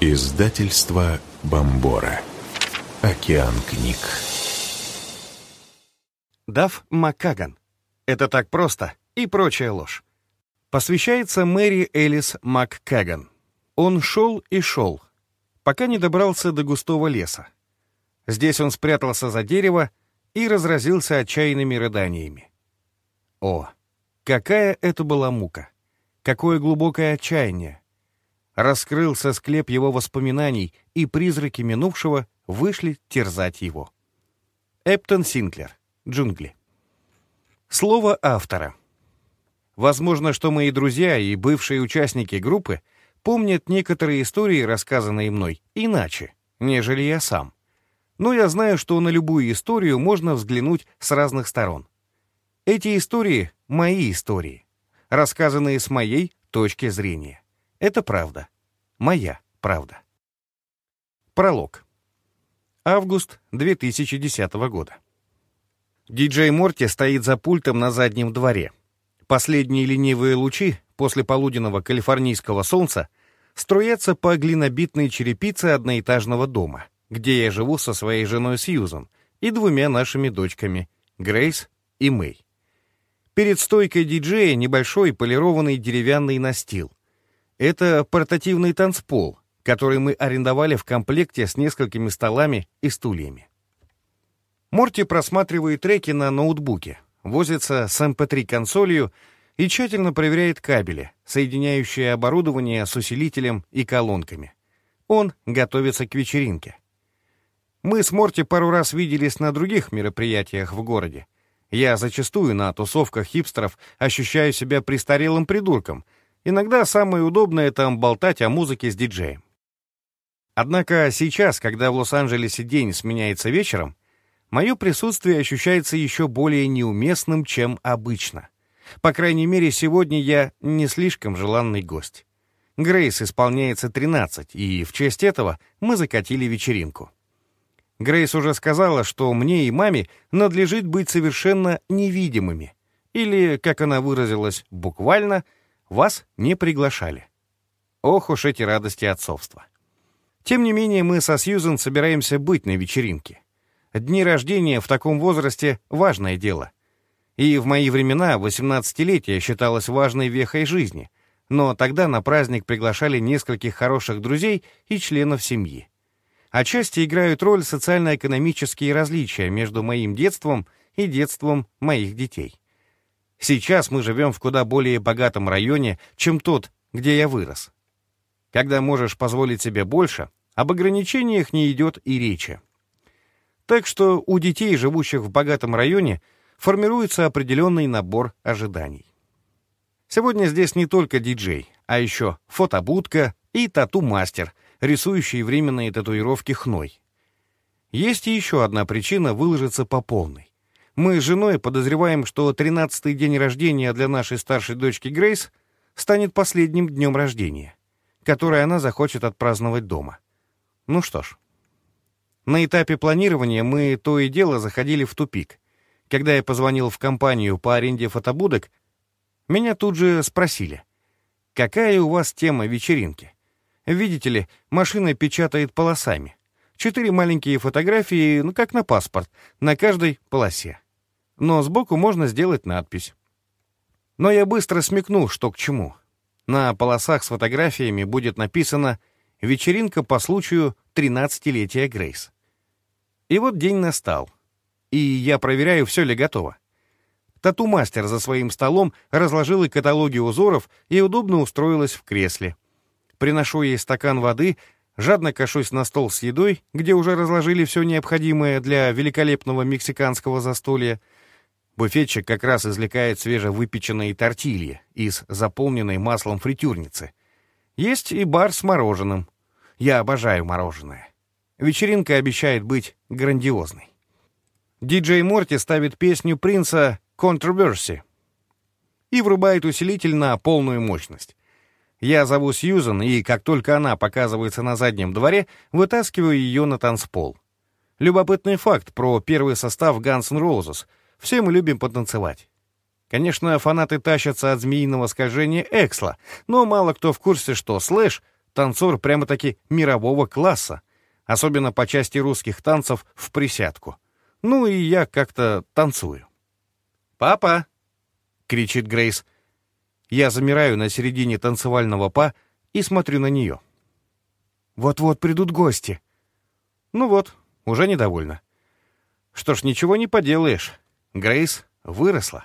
Издательство Бомбора. Океан книг. Дав Маккаган. Это так просто и прочая ложь. Посвящается Мэри Элис МакКаган. Он шел и шел, пока не добрался до густого леса. Здесь он спрятался за дерево и разразился отчаянными рыданиями. О, какая это была мука! Какое глубокое отчаяние! Раскрылся склеп его воспоминаний, и призраки минувшего вышли терзать его. Эптон Синклер. Джунгли. Слово автора. Возможно, что мои друзья и бывшие участники группы помнят некоторые истории, рассказанные мной, иначе, нежели я сам. Но я знаю, что на любую историю можно взглянуть с разных сторон. Эти истории — мои истории рассказанные с моей точки зрения. Это правда. Моя правда. Пролог. Август 2010 года. Диджей Морти стоит за пультом на заднем дворе. Последние ленивые лучи после полуденного калифорнийского солнца струятся по глинобитной черепице одноэтажного дома, где я живу со своей женой Сьюзан и двумя нашими дочками, Грейс и Мэй. Перед стойкой диджея небольшой полированный деревянный настил. Это портативный танцпол, который мы арендовали в комплекте с несколькими столами и стульями. Морти просматривает треки на ноутбуке, возится с MP3-консолью эм и тщательно проверяет кабели, соединяющие оборудование с усилителем и колонками. Он готовится к вечеринке. Мы с Морти пару раз виделись на других мероприятиях в городе, я зачастую на тусовках хипстеров ощущаю себя престарелым придурком. Иногда самое удобное там болтать о музыке с диджеем. Однако сейчас, когда в Лос-Анджелесе день сменяется вечером, мое присутствие ощущается еще более неуместным, чем обычно. По крайней мере, сегодня я не слишком желанный гость. Грейс исполняется 13, и в честь этого мы закатили вечеринку. Грейс уже сказала, что мне и маме надлежит быть совершенно невидимыми. Или, как она выразилась буквально, вас не приглашали. Ох уж эти радости отцовства. Тем не менее, мы со Сьюзен собираемся быть на вечеринке. Дни рождения в таком возрасте — важное дело. И в мои времена 18-летие считалось важной вехой жизни, но тогда на праздник приглашали нескольких хороших друзей и членов семьи. Отчасти играют роль социально-экономические различия между моим детством и детством моих детей. Сейчас мы живем в куда более богатом районе, чем тот, где я вырос. Когда можешь позволить себе больше, об ограничениях не идет и речи. Так что у детей, живущих в богатом районе, формируется определенный набор ожиданий. Сегодня здесь не только диджей, а еще фотобудка и тату-мастер — рисующий временные татуировки хной. Есть еще одна причина выложиться по полной. Мы с женой подозреваем, что 13-й день рождения для нашей старшей дочки Грейс станет последним днем рождения, который она захочет отпраздновать дома. Ну что ж. На этапе планирования мы то и дело заходили в тупик. Когда я позвонил в компанию по аренде фотобудок, меня тут же спросили, какая у вас тема вечеринки? Видите ли, машина печатает полосами. Четыре маленькие фотографии, ну, как на паспорт, на каждой полосе. Но сбоку можно сделать надпись. Но я быстро смекнул, что к чему. На полосах с фотографиями будет написано «Вечеринка по случаю 13-летия Грейс». И вот день настал. И я проверяю, все ли готово. Тату-мастер за своим столом разложила каталоги узоров и удобно устроилась в кресле — приношу ей стакан воды, жадно кашусь на стол с едой, где уже разложили все необходимое для великолепного мексиканского застолья. Буфетчик как раз извлекает свежевыпеченные тортильи из заполненной маслом фритюрницы. Есть и бар с мороженым. Я обожаю мороженое. Вечеринка обещает быть грандиозной. Диджей Морти ставит песню Принца «Controversy» и врубает усилитель на полную мощность. Я зову Сьюзан, и как только она показывается на заднем дворе, вытаскиваю ее на танцпол. Любопытный факт про первый состав Guns N' Roses. Все мы любим потанцевать. Конечно, фанаты тащатся от змеиного скольжения Эксла, но мало кто в курсе, что Слэш танцор прямо-таки мирового класса, особенно по части русских танцев в присядку. Ну и я как-то танцую. «Папа!» — кричит Грейс. Я замираю на середине танцевального па и смотрю на нее. «Вот-вот придут гости». Ну вот, уже недовольна. Что ж, ничего не поделаешь. Грейс выросла.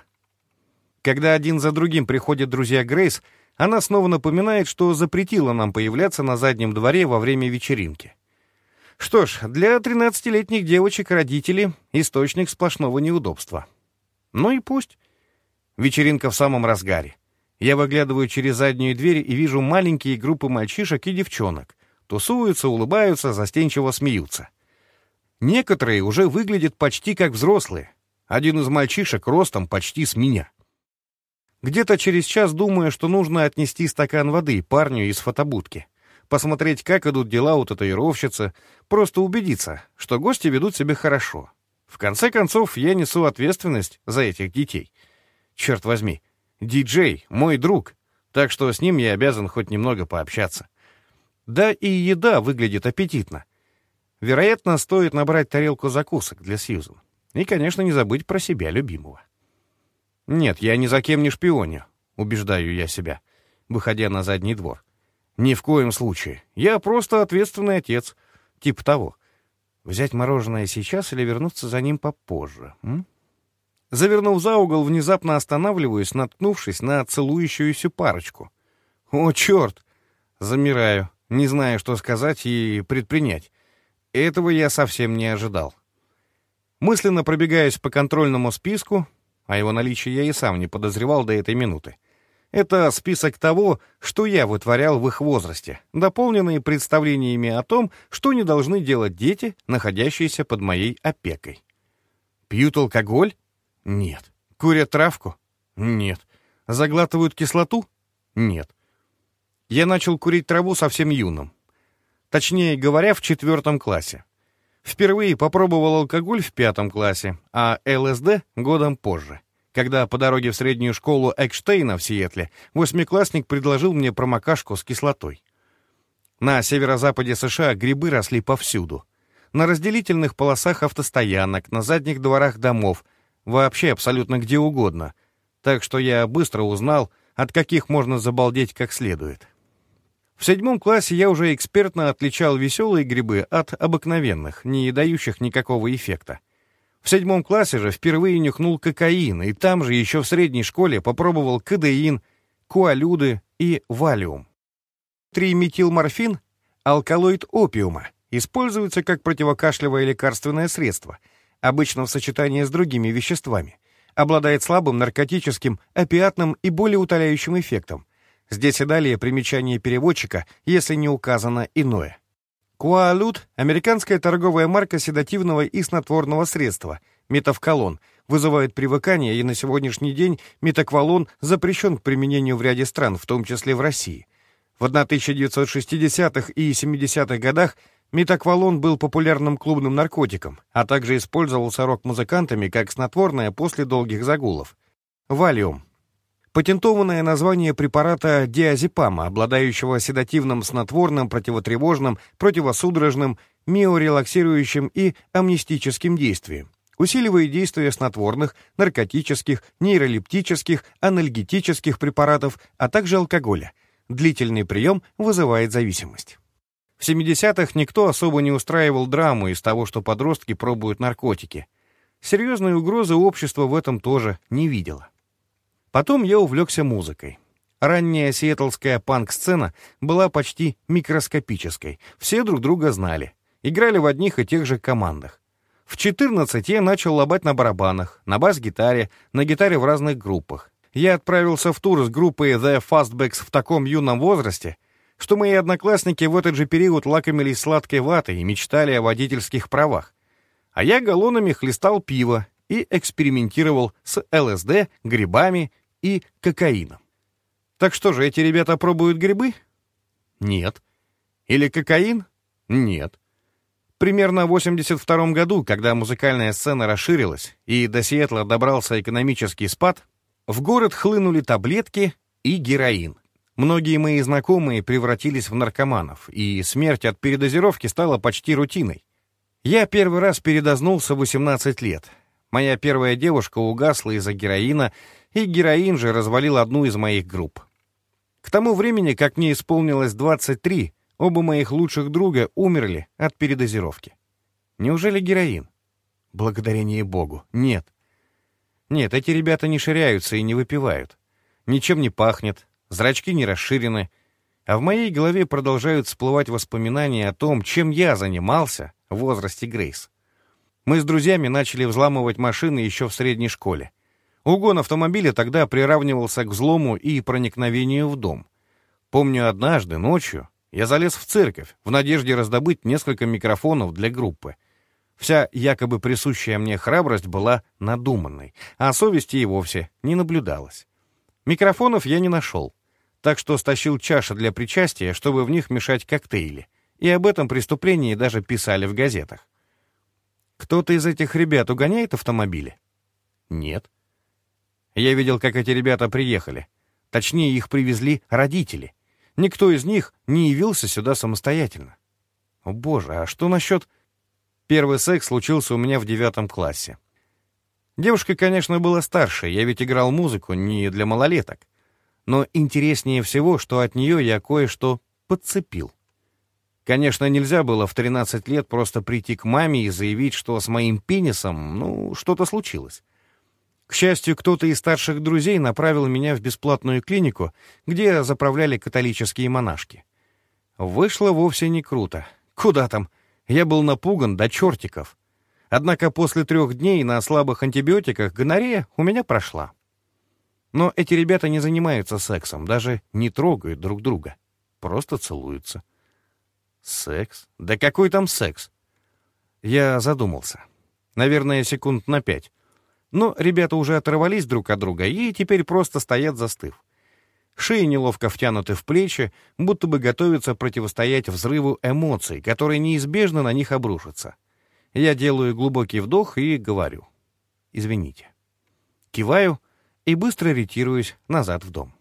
Когда один за другим приходят друзья Грейс, она снова напоминает, что запретила нам появляться на заднем дворе во время вечеринки. Что ж, для 13-летних девочек родители — источник сплошного неудобства. Ну и пусть. Вечеринка в самом разгаре. Я выглядываю через заднюю дверь и вижу маленькие группы мальчишек и девчонок. Тусуются, улыбаются, застенчиво смеются. Некоторые уже выглядят почти как взрослые. Один из мальчишек ростом почти с меня. Где-то через час думаю, что нужно отнести стакан воды парню из фотобудки. Посмотреть, как идут дела у татуировщицы, просто убедиться, что гости ведут себя хорошо. В конце концов, я несу ответственность за этих детей. Черт возьми, диджей — мой друг, так что с ним я обязан хоть немного пообщаться. Да и еда выглядит аппетитно. Вероятно, стоит набрать тарелку закусок для Сьюзен. И, конечно, не забыть про себя любимого. Нет, я ни за кем не шпионю, убеждаю я себя, выходя на задний двор. Ни в коем случае. Я просто ответственный отец. Типа того. Взять мороженое сейчас или вернуться за ним попозже? М? Завернув за угол, внезапно останавливаюсь, наткнувшись на целующуюся парочку. О, черт! Замираю, не знаю, что сказать и предпринять. Этого я совсем не ожидал. Мысленно пробегаюсь по контрольному списку, а его наличие я и сам не подозревал до этой минуты. Это список того, что я вытворял в их возрасте, дополненный представлениями о том, что не должны делать дети, находящиеся под моей опекой. Пьют алкоголь? Нет. Курят травку? Нет. Заглатывают кислоту? Нет. Я начал курить траву совсем юным. Точнее говоря, в четвертом классе. Впервые попробовал алкоголь в пятом классе, а ЛСД — годом позже когда по дороге в среднюю школу Экштейна в Сиэтле восьмиклассник предложил мне промокашку с кислотой. На северо-западе США грибы росли повсюду. На разделительных полосах автостоянок, на задних дворах домов, вообще абсолютно где угодно. Так что я быстро узнал, от каких можно забалдеть как следует. В седьмом классе я уже экспертно отличал веселые грибы от обыкновенных, не дающих никакого эффекта. В седьмом классе же впервые нюхнул кокаин, и там же еще в средней школе попробовал кадеин, куалюды и валиум. Триметилморфин — алкалоид опиума, используется как противокашлевое лекарственное средство, обычно в сочетании с другими веществами. Обладает слабым наркотическим, опиатным и болеутоляющим эффектом. Здесь и далее примечание переводчика, если не указано иное. Куалют — американская торговая марка седативного и снотворного средства, метавкалон, вызывает привыкание, и на сегодняшний день метаквалон запрещен к применению в ряде стран, в том числе в России. В 1960-х и 70-х годах метаквалон был популярным клубным наркотиком, а также использовался рок-музыкантами как снотворное после долгих загулов. Валиум Патентованное название препарата диазепама, обладающего седативным снотворным, противотревожным, противосудорожным, миорелаксирующим и амнистическим действием. Усиливает действие снотворных, наркотических, нейролептических, анальгетических препаратов, а также алкоголя. Длительный прием вызывает зависимость. В 70-х никто особо не устраивал драму из того, что подростки пробуют наркотики. Серьезной угрозы общество в этом тоже не видело. Потом я увлекся музыкой. Ранняя сиэтлская панк-сцена была почти микроскопической. Все друг друга знали. Играли в одних и тех же командах. В 14 я начал лобать на барабанах, на бас-гитаре, на гитаре в разных группах. Я отправился в тур с группой The Fastbacks в таком юном возрасте, что мои одноклассники в этот же период лакомились сладкой ватой и мечтали о водительских правах. А я галлонами хлестал пиво и экспериментировал с ЛСД, грибами и кокаином. Так что же, эти ребята пробуют грибы? Нет. Или кокаин? Нет. Примерно в 82 году, когда музыкальная сцена расширилась и до Сиэтла добрался экономический спад, в город хлынули таблетки и героин. Многие мои знакомые превратились в наркоманов, и смерть от передозировки стала почти рутиной. Я первый раз передознулся в 18 лет. Моя первая девушка угасла из-за героина, и героин же развалил одну из моих групп. К тому времени, как мне исполнилось 23, оба моих лучших друга умерли от передозировки. Неужели героин? Благодарение Богу. Нет. Нет, эти ребята не ширяются и не выпивают. Ничем не пахнет, зрачки не расширены, а в моей голове продолжают всплывать воспоминания о том, чем я занимался в возрасте Грейс. Мы с друзьями начали взламывать машины еще в средней школе. Угон автомобиля тогда приравнивался к взлому и проникновению в дом. Помню, однажды ночью я залез в церковь в надежде раздобыть несколько микрофонов для группы. Вся якобы присущая мне храбрость была надуманной, а совести и вовсе не наблюдалось. Микрофонов я не нашел, так что стащил чаши для причастия, чтобы в них мешать коктейли, и об этом преступлении даже писали в газетах. Кто-то из этих ребят угоняет автомобили? Нет. Я видел, как эти ребята приехали. Точнее, их привезли родители. Никто из них не явился сюда самостоятельно. О боже, а что насчет... Первый секс случился у меня в девятом классе. Девушка, конечно, была старше, я ведь играл музыку не для малолеток. Но интереснее всего, что от нее я кое-что подцепил. Конечно, нельзя было в 13 лет просто прийти к маме и заявить, что с моим пенисом, ну, что-то случилось. К счастью, кто-то из старших друзей направил меня в бесплатную клинику, где заправляли католические монашки. Вышло вовсе не круто. Куда там? Я был напуган до чертиков. Однако после трех дней на слабых антибиотиках гонорея у меня прошла. Но эти ребята не занимаются сексом, даже не трогают друг друга. Просто целуются. Секс? Да какой там секс? Я задумался. Наверное, секунд на пять. Но ребята уже оторвались друг от друга и теперь просто стоят застыв. Шеи неловко втянуты в плечи, будто бы готовятся противостоять взрыву эмоций, которые неизбежно на них обрушатся. Я делаю глубокий вдох и говорю. «Извините». Киваю и быстро ретируюсь назад в дом.